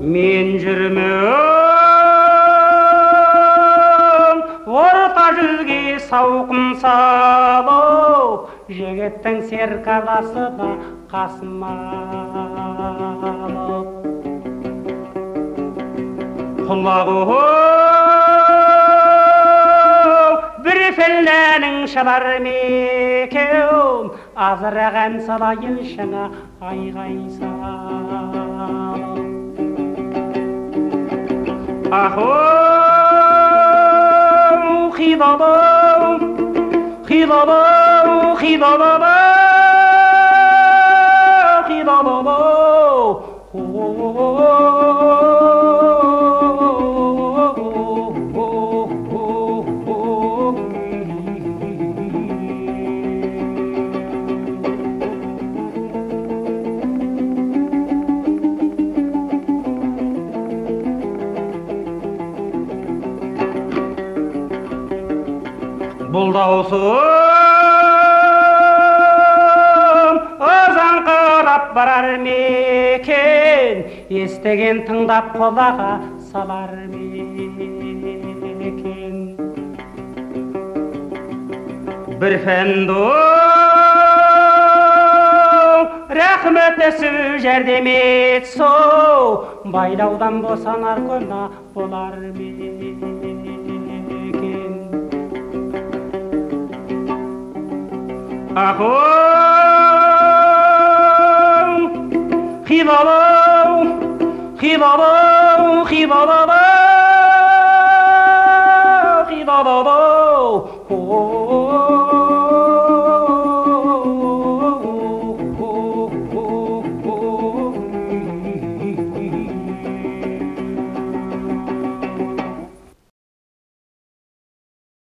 мен жүрмін орта жүзге сауқым салып жігіттің серкаласы да қасыма алып. Құлағы бір фелләнің шабар мекеу азырақ ән салайын шыңа айғай салып אַהו! חילבאב חילבאב חילבאב חילבאב бұл даусым ызаңқырап барар мекен естіген тыңдап құлаға салар мекен бір фәндом рахмет жәрдем етсо байлаудан босанар күні болар Chivalo, Chivalo, Chivalo, Chivalo, Chivalo, Chivalo,